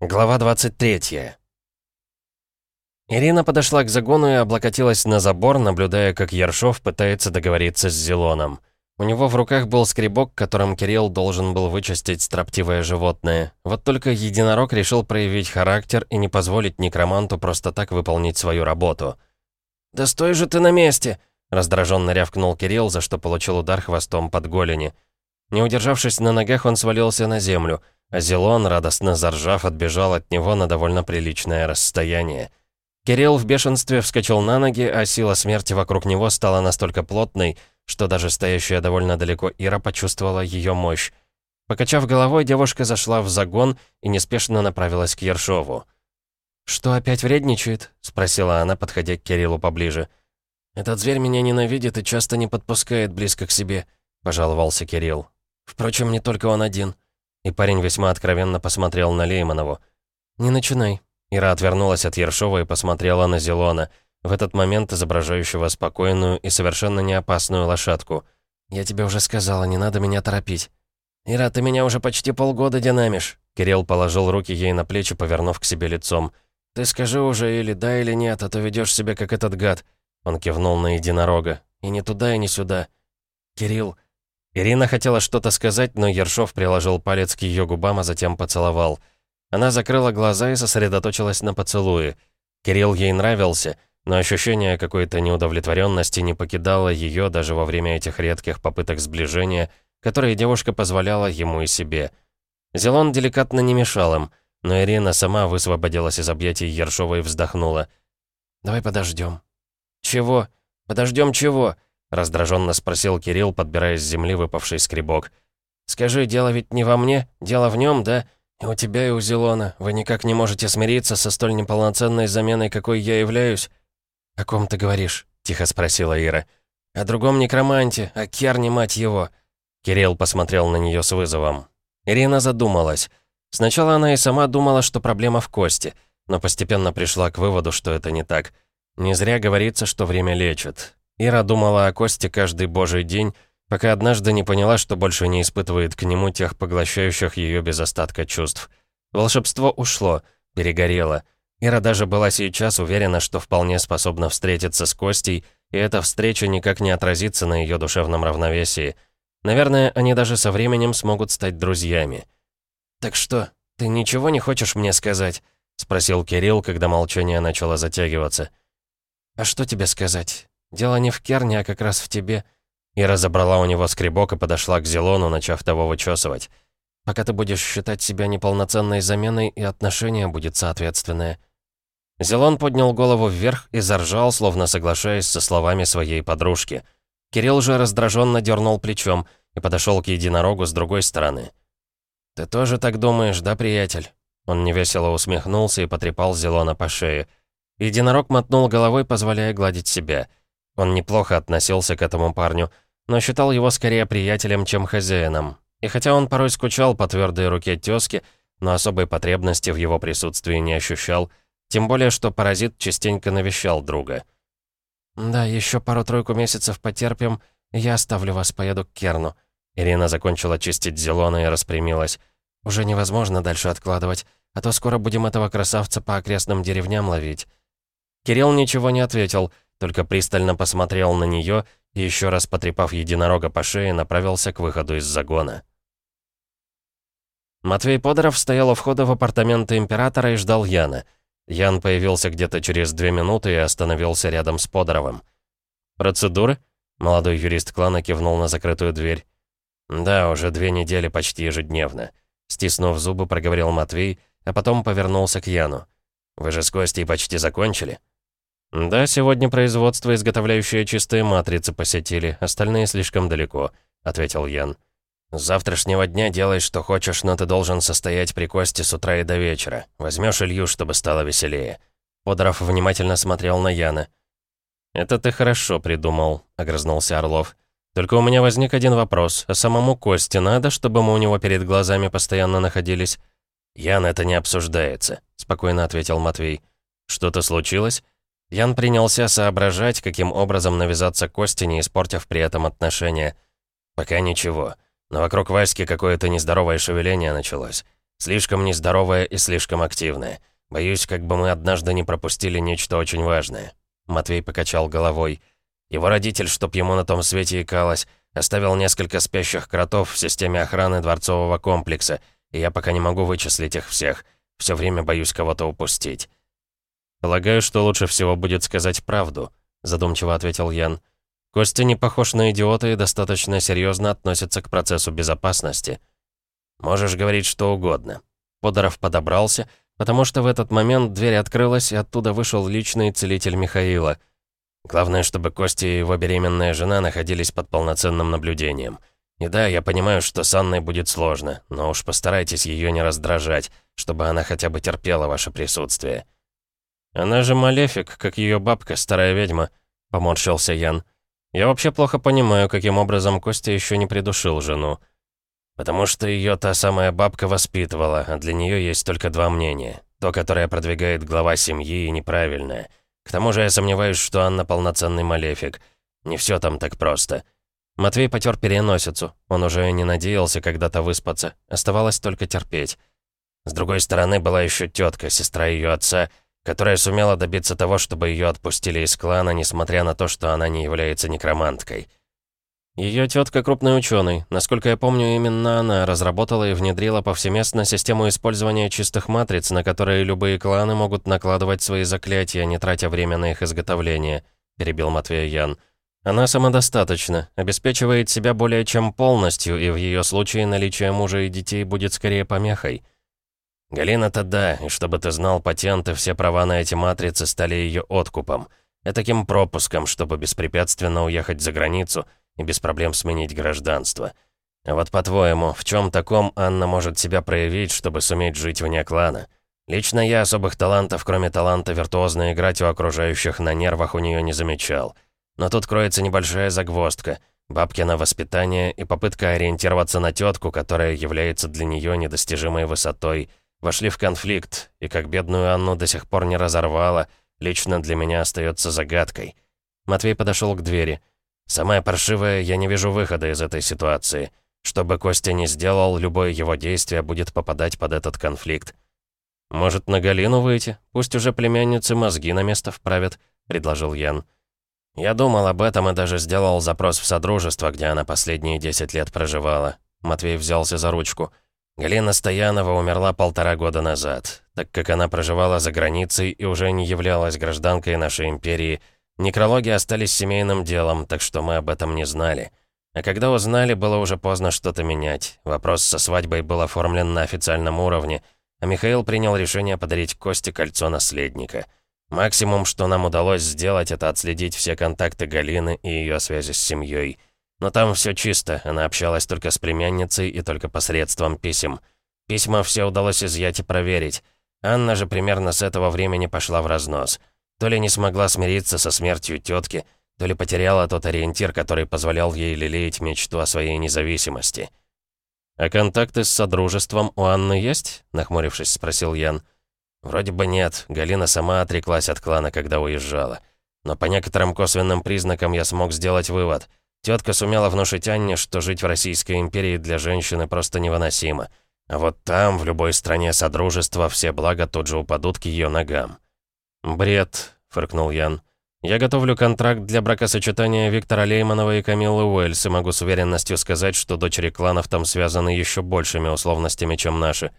Глава 23 Ирина подошла к загону и облокотилась на забор, наблюдая, как Ершов пытается договориться с Зелоном. У него в руках был скребок, которым Кирилл должен был вычистить строптивое животное. Вот только единорог решил проявить характер и не позволить некроманту просто так выполнить свою работу. «Да стой же ты на месте!» — раздраженно рявкнул Кирилл, за что получил удар хвостом под голени. Не удержавшись на ногах, он свалился на землю — а Зелон, радостно заржав, отбежал от него на довольно приличное расстояние. Кирилл в бешенстве вскочил на ноги, а сила смерти вокруг него стала настолько плотной, что даже стоящая довольно далеко Ира почувствовала ее мощь. Покачав головой, девушка зашла в загон и неспешно направилась к Ершову. «Что, опять вредничает?» — спросила она, подходя к Кириллу поближе. «Этот зверь меня ненавидит и часто не подпускает близко к себе», — пожаловался Кирилл. «Впрочем, не только он один». И парень весьма откровенно посмотрел на Лейманову. «Не начинай». Ира отвернулась от Ершова и посмотрела на Зелона, в этот момент изображающего спокойную и совершенно не опасную лошадку. «Я тебе уже сказала, не надо меня торопить». «Ира, ты меня уже почти полгода динамишь». Кирилл положил руки ей на плечи, повернув к себе лицом. «Ты скажи уже или да, или нет, а то ведешь себя как этот гад». Он кивнул на единорога. «И не туда, и не сюда». «Кирилл, Ирина хотела что-то сказать, но Ершов приложил палец к ее губам, а затем поцеловал. Она закрыла глаза и сосредоточилась на поцелуе. Кирилл ей нравился, но ощущение какой-то неудовлетворенности не покидало ее даже во время этих редких попыток сближения, которые девушка позволяла ему и себе. Зелон деликатно не мешал им, но Ирина сама высвободилась из объятий Ершова и вздохнула. «Давай подождем». «Чего? Подождем чего?» Раздраженно спросил Кирилл, подбирая с земли выпавший скребок. «Скажи, дело ведь не во мне, дело в нем, да? И у тебя, и у Зелона. Вы никак не можете смириться со столь неполноценной заменой, какой я являюсь?» «О ком ты говоришь?» — тихо спросила Ира. «О другом некроманте, о Керне, мать его!» Кирилл посмотрел на нее с вызовом. Ирина задумалась. Сначала она и сама думала, что проблема в кости, но постепенно пришла к выводу, что это не так. Не зря говорится, что время лечит. Ира думала о Косте каждый божий день, пока однажды не поняла, что больше не испытывает к нему тех поглощающих ее без остатка чувств. Волшебство ушло, перегорело. Ира даже была сейчас уверена, что вполне способна встретиться с Костей, и эта встреча никак не отразится на ее душевном равновесии. Наверное, они даже со временем смогут стать друзьями. «Так что, ты ничего не хочешь мне сказать?» — спросил Кирилл, когда молчание начало затягиваться. «А что тебе сказать? Дело не в Керне, а как раз в тебе». Ира забрала у него скребок и подошла к Зелону, начав того вычесывать. «Пока ты будешь считать себя неполноценной заменой, и отношение будет соответственное». Зелон поднял голову вверх и заржал, словно соглашаясь со словами своей подружки. Кирилл же раздраженно дернул плечом и подошел к единорогу с другой стороны. «Ты тоже так думаешь, да, приятель?» Он невесело усмехнулся и потрепал Зелона по шее. Единорог мотнул головой, позволяя гладить себя. Он неплохо относился к этому парню, но считал его скорее приятелем, чем хозяином. И хотя он порой скучал по твердой руке тёзки, но особой потребности в его присутствии не ощущал, тем более, что паразит частенько навещал друга. «Да, еще пару-тройку месяцев потерпим, я оставлю вас, поеду к Керну». Ирина закончила чистить зелёно и распрямилась. «Уже невозможно дальше откладывать, а то скоро будем этого красавца по окрестным деревням ловить». Кирилл ничего не ответил, — только пристально посмотрел на нее и еще раз потрепав единорога по шее, направился к выходу из загона. Матвей Подоров стоял у входа в апартаменты Императора и ждал Яна. Ян появился где-то через две минуты и остановился рядом с Подоровым. «Процедуры?» — молодой юрист клана кивнул на закрытую дверь. «Да, уже две недели почти ежедневно», — стиснув зубы, проговорил Матвей, а потом повернулся к Яну. «Вы же с Костей почти закончили?» «Да, сегодня производство, изготовляющее чистые матрицы, посетили, остальные слишком далеко», — ответил Ян. «С завтрашнего дня делай, что хочешь, но ты должен состоять при Косте с утра и до вечера. Возьмешь Илью, чтобы стало веселее». Подоров внимательно смотрел на Яна. «Это ты хорошо придумал», — огрызнулся Орлов. «Только у меня возник один вопрос. А самому Косте надо, чтобы мы у него перед глазами постоянно находились?» «Ян, это не обсуждается», — спокойно ответил Матвей. «Что-то случилось?» Ян принялся соображать, каким образом навязаться Косте, не испортив при этом отношения. Пока ничего. Но вокруг Васьки какое-то нездоровое шевеление началось. Слишком нездоровая и слишком активная. Боюсь, как бы мы однажды не пропустили нечто очень важное». Матвей покачал головой. Его родитель, чтоб ему на том свете икалось, оставил несколько спящих кротов в системе охраны дворцового комплекса, и я пока не могу вычислить их всех. Все время боюсь кого-то упустить. «Полагаю, что лучше всего будет сказать правду», — задумчиво ответил Ян. «Костя не похож на идиота и достаточно серьезно относится к процессу безопасности». «Можешь говорить что угодно». Подоров подобрался, потому что в этот момент дверь открылась, и оттуда вышел личный целитель Михаила. Главное, чтобы Костя и его беременная жена находились под полноценным наблюдением. И да, я понимаю, что с Анной будет сложно, но уж постарайтесь ее не раздражать, чтобы она хотя бы терпела ваше присутствие. «Она же малефик, как ее бабка, старая ведьма», — поморщился Ян. «Я вообще плохо понимаю, каким образом Костя еще не придушил жену. Потому что ее та самая бабка воспитывала, а для нее есть только два мнения. То, которое продвигает глава семьи, и неправильное. К тому же я сомневаюсь, что Анна полноценный малефик. Не все там так просто». Матвей потер переносицу. Он уже не надеялся когда-то выспаться. Оставалось только терпеть. С другой стороны была еще тетка, сестра ее отца, которая сумела добиться того, чтобы ее отпустили из клана, несмотря на то, что она не является некроманткой. Ее тетка крупный ученый. Насколько я помню, именно она разработала и внедрила повсеместно систему использования чистых матриц, на которые любые кланы могут накладывать свои заклятия, не тратя время на их изготовление, перебил Матвей Ян. Она самодостаточна, обеспечивает себя более чем полностью, и в ее случае наличие мужа и детей будет скорее помехой. Галина-то да, и чтобы ты знал, патенты, все права на эти матрицы стали ее откупом. Таким пропуском, чтобы беспрепятственно уехать за границу и без проблем сменить гражданство. А вот по-твоему, в чем таком Анна может себя проявить, чтобы суметь жить вне клана? Лично я особых талантов, кроме таланта виртуозно играть у окружающих на нервах, у нее не замечал. Но тут кроется небольшая загвоздка. Бабкино воспитание и попытка ориентироваться на тетку, которая является для нее недостижимой высотой – вошли в конфликт, и как бедную Анну до сих пор не разорвало, лично для меня остается загадкой. Матвей подошел к двери. «Самое паршивое, я не вижу выхода из этой ситуации. Что бы Костя ни сделал, любое его действие будет попадать под этот конфликт. «Может, на Галину выйти? Пусть уже племянницы мозги на место вправят», — предложил Ян. «Я думал об этом и даже сделал запрос в Содружество, где она последние 10 лет проживала». Матвей взялся за ручку. Галина Стоянова умерла полтора года назад. Так как она проживала за границей и уже не являлась гражданкой нашей империи, некрологи остались семейным делом, так что мы об этом не знали. А когда узнали, было уже поздно что-то менять. Вопрос со свадьбой был оформлен на официальном уровне, а Михаил принял решение подарить Косте кольцо наследника. Максимум, что нам удалось сделать, это отследить все контакты Галины и ее связи с семьей. Но там все чисто, она общалась только с племянницей и только посредством писем. Письма все удалось изъять и проверить. Анна же примерно с этого времени пошла в разнос. То ли не смогла смириться со смертью тетки, то ли потеряла тот ориентир, который позволял ей лелеять мечту о своей независимости. «А контакты с Содружеством у Анны есть?» — нахмурившись, спросил Ян. «Вроде бы нет. Галина сама отреклась от клана, когда уезжала. Но по некоторым косвенным признакам я смог сделать вывод. Тетка сумела внушить Анне, что жить в Российской империи для женщины просто невыносимо. А вот там, в любой стране Содружества, все блага тут же упадут к ее ногам. «Бред», — фыркнул Ян. «Я готовлю контракт для бракосочетания Виктора Лейманова и Камиллы Уэльс, и могу с уверенностью сказать, что дочери кланов там связаны еще большими условностями, чем наши».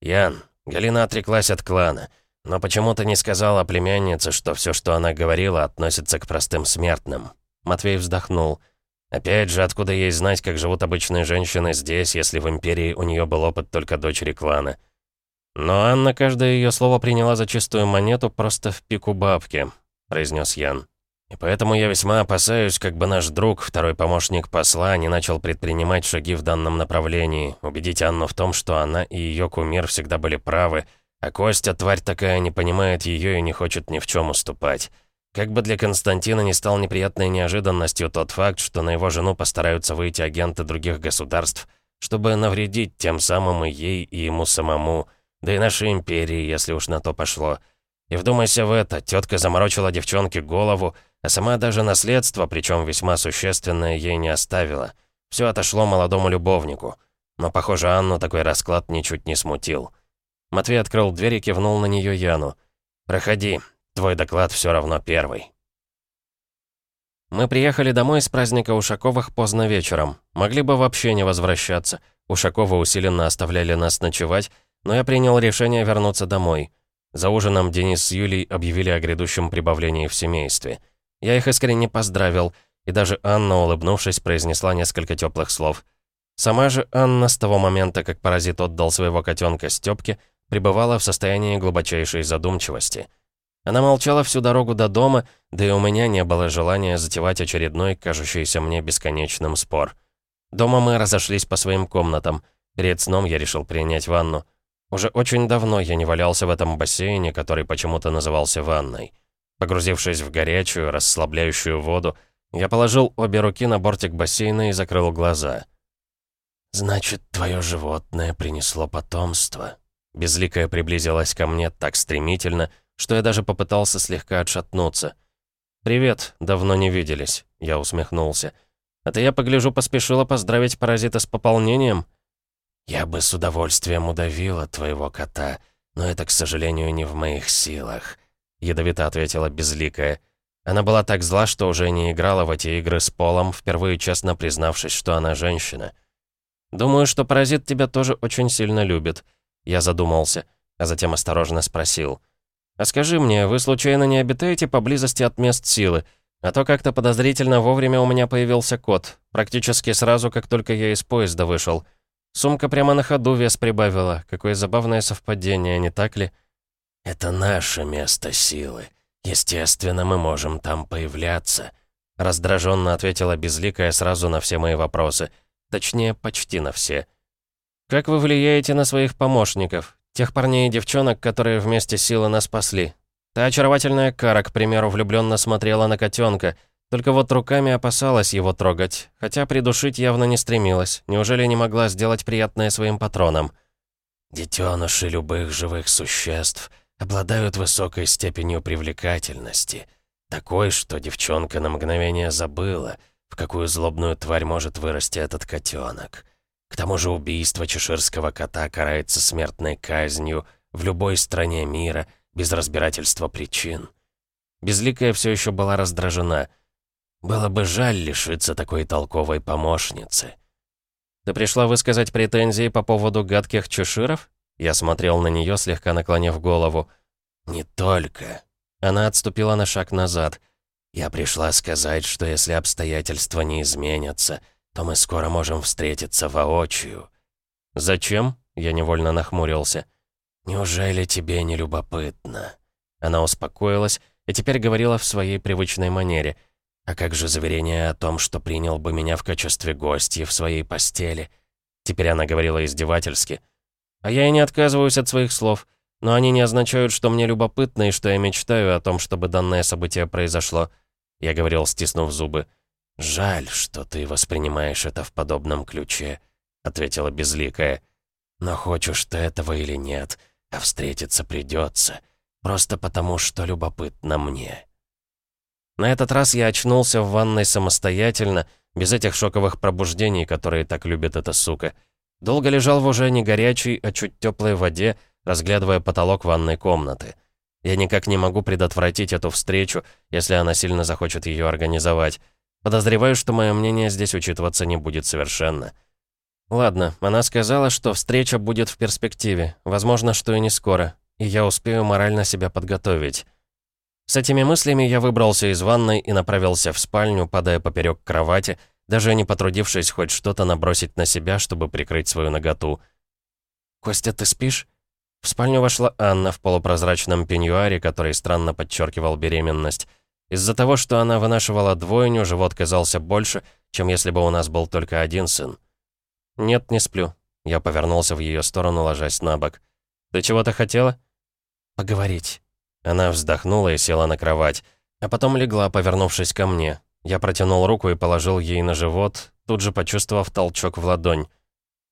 «Ян, Галина отреклась от клана, но почему-то не сказала племяннице, что все, что она говорила, относится к простым смертным». Матвей вздохнул. Опять же, откуда ей знать, как живут обычные женщины здесь, если в Империи у нее был опыт только дочери клана? Но Анна каждое ее слово приняла за чистую монету просто в пику бабки, произнес Ян. И поэтому я весьма опасаюсь, как бы наш друг, второй помощник посла, не начал предпринимать шаги в данном направлении, убедить Анну в том, что она и ее кумир всегда были правы, а Костя, тварь такая, не понимает ее и не хочет ни в чем уступать. Как бы для Константина не стал неприятной неожиданностью тот факт, что на его жену постараются выйти агенты других государств, чтобы навредить тем самым и ей, и ему самому, да и нашей империи, если уж на то пошло. И вдумайся в это, тетка заморочила девчонке голову, а сама даже наследство, причем весьма существенное, ей не оставила. Все отошло молодому любовнику. Но, похоже, Анну такой расклад ничуть не смутил. Матвей открыл дверь и кивнул на нее Яну. «Проходи, твой доклад все равно первый». Мы приехали домой с праздника Ушаковых поздно вечером. Могли бы вообще не возвращаться. Ушаковы усиленно оставляли нас ночевать, но я принял решение вернуться домой. За ужином Денис с Юлей объявили о грядущем прибавлении в семействе. Я их искренне поздравил, и даже Анна, улыбнувшись, произнесла несколько теплых слов. Сама же Анна с того момента, как паразит отдал своего котенка Стёпке, пребывала в состоянии глубочайшей задумчивости. Она молчала всю дорогу до дома, да и у меня не было желания затевать очередной, кажущийся мне бесконечным спор. Дома мы разошлись по своим комнатам. Перед сном я решил принять ванну. Уже очень давно я не валялся в этом бассейне, который почему-то назывался ванной. Погрузившись в горячую, расслабляющую воду, я положил обе руки на бортик бассейна и закрыл глаза. «Значит, твое животное принесло потомство». Безликая приблизилась ко мне так стремительно, что я даже попытался слегка отшатнуться. «Привет, давно не виделись», — я усмехнулся. «А ты, я погляжу, поспешила поздравить паразита с пополнением?» «Я бы с удовольствием удавила твоего кота, но это, к сожалению, не в моих силах», — ядовито ответила Безликая. Она была так зла, что уже не играла в эти игры с Полом, впервые честно признавшись, что она женщина. «Думаю, что паразит тебя тоже очень сильно любит». Я задумался, а затем осторожно спросил. «А скажи мне, вы случайно не обитаете поблизости от мест силы? А то как-то подозрительно вовремя у меня появился кот, практически сразу, как только я из поезда вышел. Сумка прямо на ходу вес прибавила. Какое забавное совпадение, не так ли?» «Это наше место силы», «Естественно, мы можем там появляться», — раздраженно ответила Безликая сразу на все мои вопросы. Точнее, почти на все. «Как вы влияете на своих помощников? Тех парней и девчонок, которые вместе силы нас спасли? Та очаровательная Кара, к примеру, влюбленно смотрела на котенка, только вот руками опасалась его трогать, хотя придушить явно не стремилась. Неужели не могла сделать приятное своим патронам?» «Детеныши любых живых существ — обладают высокой степенью привлекательности. Такой, что девчонка на мгновение забыла, в какую злобную тварь может вырасти этот котенок. К тому же убийство чеширского кота карается смертной казнью в любой стране мира, без разбирательства причин. Безликая все еще была раздражена. Было бы жаль лишиться такой толковой помощницы. «Ты пришла высказать претензии по поводу гадких чеширов?» Я смотрел на нее, слегка наклонив голову. «Не только». Она отступила на шаг назад. «Я пришла сказать, что если обстоятельства не изменятся, то мы скоро можем встретиться воочию». «Зачем?» — я невольно нахмурился. «Неужели тебе не любопытно?» Она успокоилась и теперь говорила в своей привычной манере. «А как же заверение о том, что принял бы меня в качестве гостя в своей постели?» Теперь она говорила издевательски. А я и не отказываюсь от своих слов, но они не означают, что мне любопытно и что я мечтаю о том, чтобы данное событие произошло. Я говорил, стиснув зубы. «Жаль, что ты воспринимаешь это в подобном ключе», — ответила Безликая. «Но хочешь ты этого или нет, а встретиться придется, просто потому, что любопытно мне». На этот раз я очнулся в ванной самостоятельно, без этих шоковых пробуждений, которые так любит эта сука — Долго лежал в уже не горячей, а чуть теплой воде, разглядывая потолок ванной комнаты. Я никак не могу предотвратить эту встречу, если она сильно захочет ее организовать. Подозреваю, что мое мнение здесь учитываться не будет совершенно. Ладно, она сказала, что встреча будет в перспективе, возможно, что и не скоро, и я успею морально себя подготовить. С этими мыслями я выбрался из ванной и направился в спальню, падая поперек кровати, даже не потрудившись хоть что-то набросить на себя, чтобы прикрыть свою наготу. «Костя, ты спишь?» В спальню вошла Анна в полупрозрачном пеньюаре, который странно подчеркивал беременность. Из-за того, что она вынашивала двойню, живот казался больше, чем если бы у нас был только один сын. «Нет, не сплю». Я повернулся в ее сторону, ложась на бок. «Ты чего-то хотела?» «Поговорить». Она вздохнула и села на кровать, а потом легла, повернувшись ко мне. Я протянул руку и положил ей на живот, тут же почувствовав толчок в ладонь.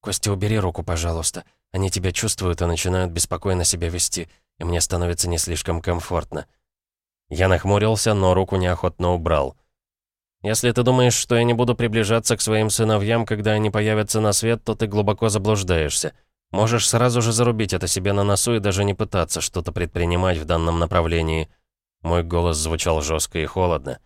«Костя, убери руку, пожалуйста. Они тебя чувствуют и начинают беспокойно себя вести, и мне становится не слишком комфортно». Я нахмурился, но руку неохотно убрал. Если ты думаешь, что я не буду приближаться к своим сыновьям, когда они появятся на свет, то ты глубоко заблуждаешься. Можешь сразу же зарубить это себе на носу и даже не пытаться что-то предпринимать в данном направлении». Мой голос звучал жестко и холодно.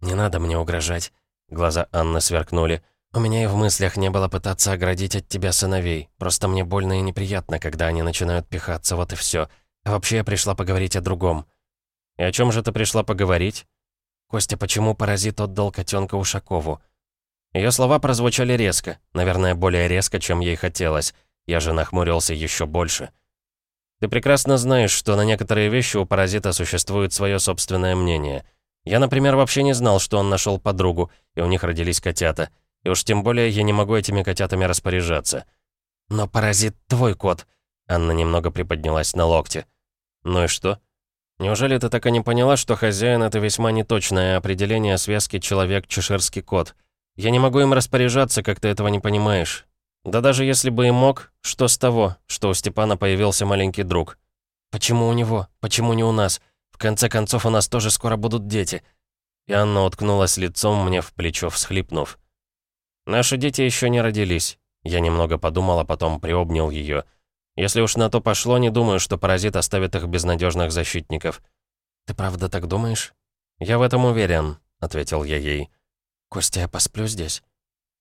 «Не надо мне угрожать». Глаза Анны сверкнули. «У меня и в мыслях не было пытаться оградить от тебя сыновей. Просто мне больно и неприятно, когда они начинают пихаться, вот и все. А вообще я пришла поговорить о другом». «И о чем же ты пришла поговорить?» «Костя, почему паразит отдал котенка Ушакову?» Ее слова прозвучали резко, наверное, более резко, чем ей хотелось. Я же нахмурился еще больше. «Ты прекрасно знаешь, что на некоторые вещи у паразита существует свое собственное мнение. Я, например, вообще не знал, что он нашел подругу, и у них родились котята. И уж тем более я не могу этими котятами распоряжаться». «Но паразит твой кот», — Анна немного приподнялась на локте. «Ну и что?» Неужели ты так и не поняла, что хозяин — это весьма неточное определение связки человек-чеширский кот? Я не могу им распоряжаться, как ты этого не понимаешь. Да даже если бы и мог, что с того, что у Степана появился маленький друг? Почему у него? Почему не у нас? В конце концов, у нас тоже скоро будут дети. И Анна уткнулась лицом мне в плечо, всхлипнув. Наши дети еще не родились. Я немного подумал, а потом приобнял ее. Если уж на то пошло, не думаю, что паразит оставит их без надежных защитников. «Ты правда так думаешь?» «Я в этом уверен», — ответил я ей. «Костя, я посплю здесь?»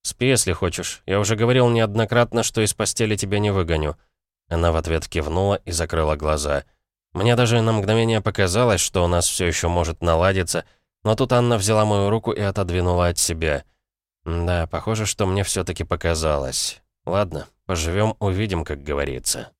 «Спи, если хочешь. Я уже говорил неоднократно, что из постели тебя не выгоню». Она в ответ кивнула и закрыла глаза. Мне даже на мгновение показалось, что у нас все еще может наладиться, но тут Анна взяла мою руку и отодвинула от себя. Да, похоже, что мне все таки показалось. Ладно, Поживем, увидим, как говорится.